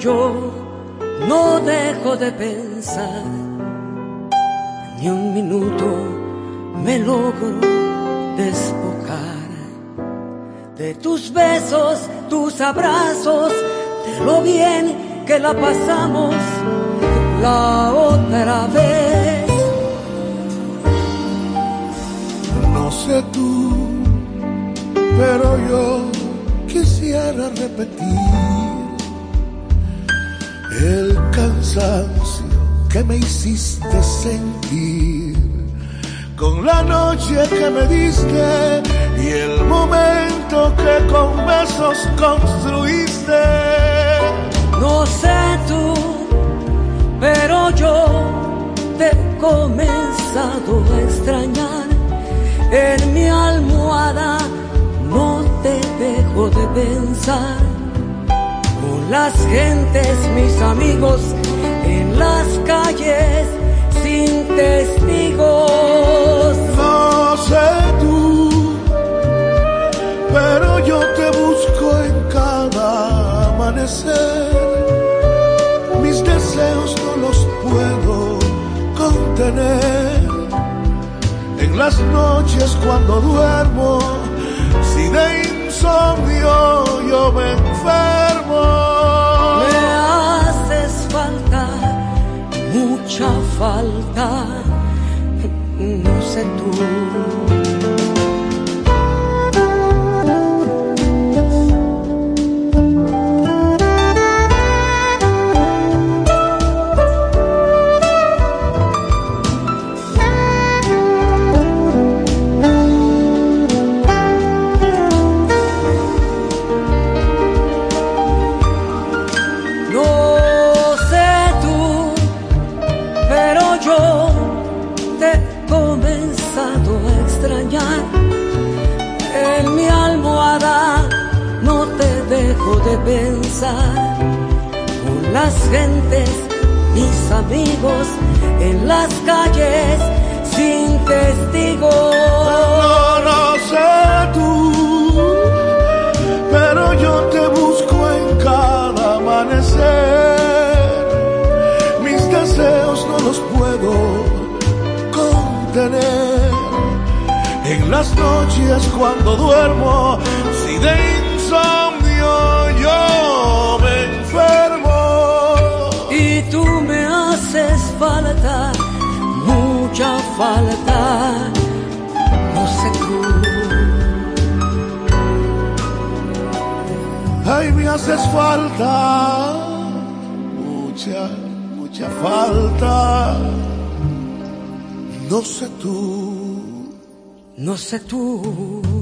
yo no dejo de pensar. Ni un minuto me logro despojar de tus besos, tus abrazos, de lo bien que la pasamos la otra vez. No sé tú, pero yo quisiera repetir el cansancio que me hiciste sentir con la noche que me diste y el momento que con besos construiste. No sé tú, pero yo te he comenzado a extrañar. En mi almohada no te dejo de pensar. Con las gentes, mis amigos, las calles, sin testigos. No sé tú, pero yo te busco en cada amanecer. Mis deseos no los puedo contener. En las noches cuando duermo, si de insomnio yo me enfermo. No sé tú. De pensar. Con las gentes, mis amigos, en las calles, sin testigos. No, no sé tú, pero yo te busco en cada amanecer. Mis deseos no los puedo contener. En las noches cuando duermo, si de insomnio falta, mucha falta. No sé tú. Ay, me haces falta, mucha, mucha falta. No sé tú, No sé tú. no sé tú.